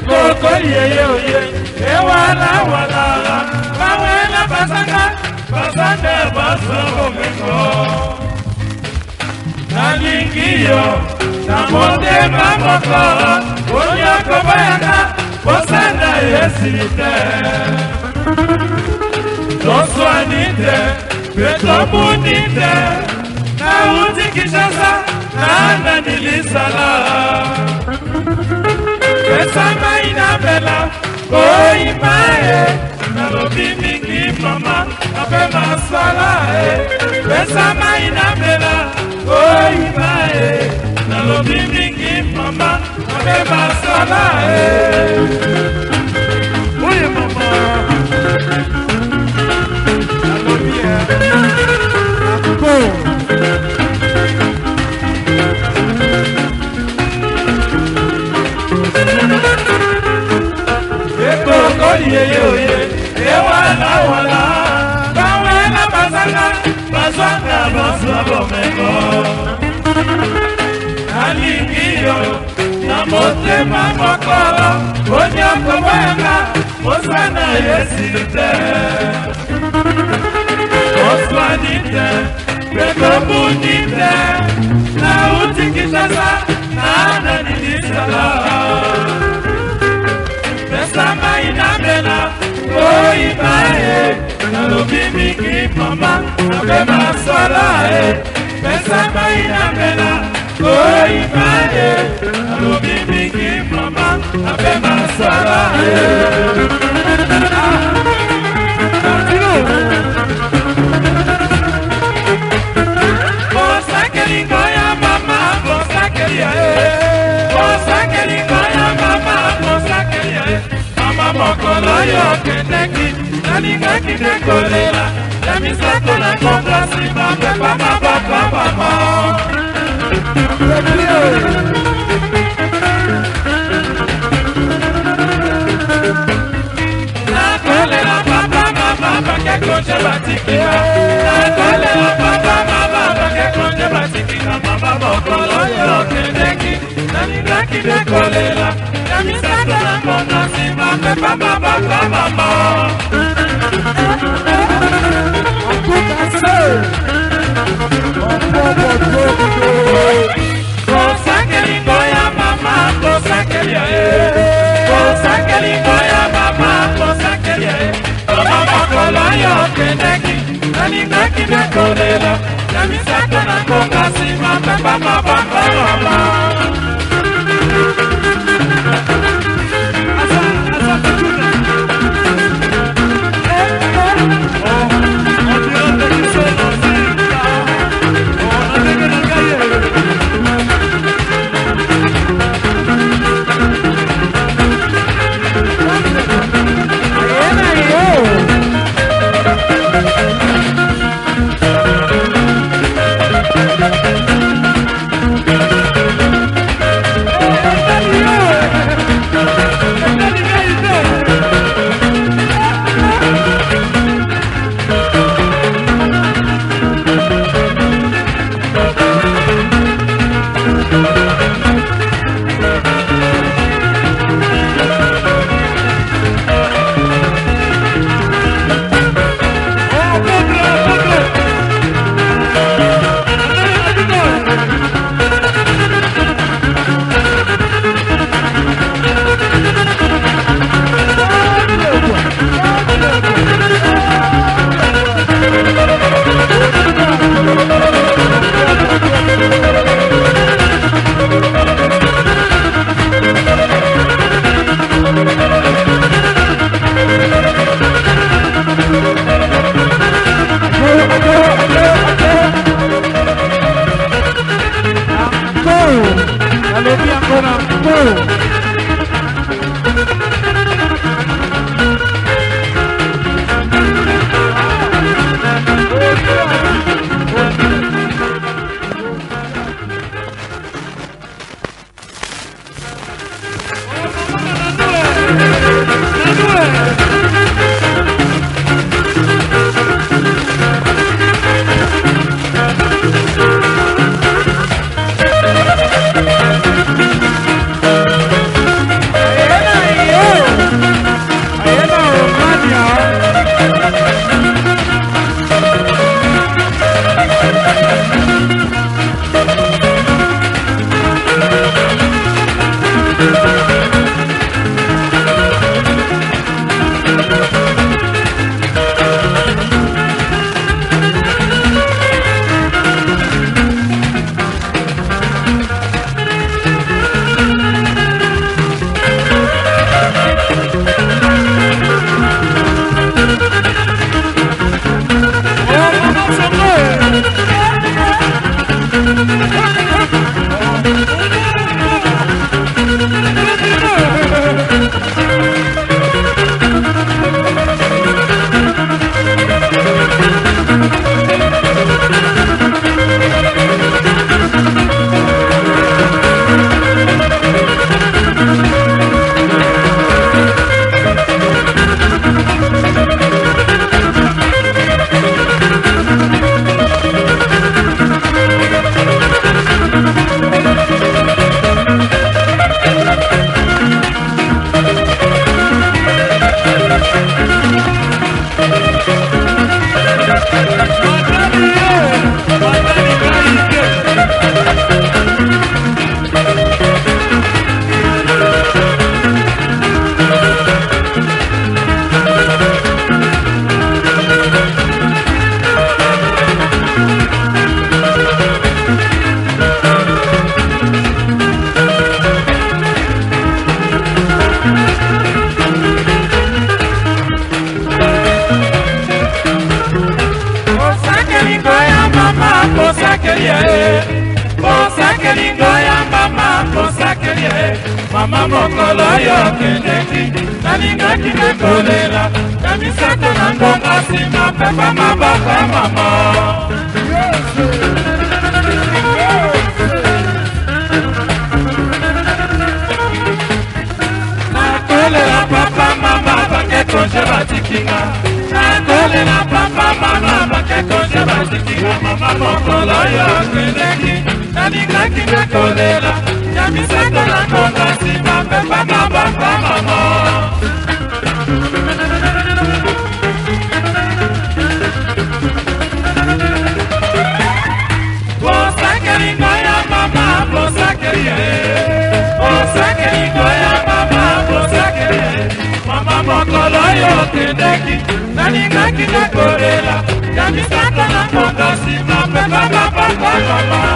ekoko yeye oye ewala walala bawela basanga basande basokomeko nalingi yo na motema moko onyoko bayanga kosanda yesili te toswani te mpe tomuni te nauti kinshasa nanda nilisala pesa mai na nalobi mingi mama ape masala na motema mokolo onyokoboyanga mosana yesili te oswani te mpe tomuni te nauti kinshasa nananilisala pesa mai na nalobi mingi mama ape masala ye pesa mai na mbela koyiba ye nalobi apema swala bosakelingo ya mama bosakelia bosakelingo ya mama bosakelia mama mokolo yo okendeki nalingaki nakolela ya misato na kobrasima batikika nakolela papa mama bakekonje batikika mama mokolo yo okendeki nalingaki nde kolela ya misato na kongo nsima pepa mabaka mama kosakelingo ya mama kosakeli ya ye kosakelingo balingaki nakolela na misato nakonga nsima pamba mabangamama Thank you. Mama mokolo oyo okendeki nalingaki nakolela na misato na ngonga nsima pepa maboko ya mama. Nakolela papa mama bake konje batikinga. Nakolela papa mama bake konje batikinga. Mama mokolo oyo okendeki nalingaki nakolela ya misato na ngonga nsima pepa maboko ya mama Bosakeli ngoya mama, bosakeli ye. Bosakeli ngoya mama, bosakeli ye. Mama mokolo yo okendeki, nalingaki nakolela. Ya misaka na ngonga nsima, mpe baba papa mama.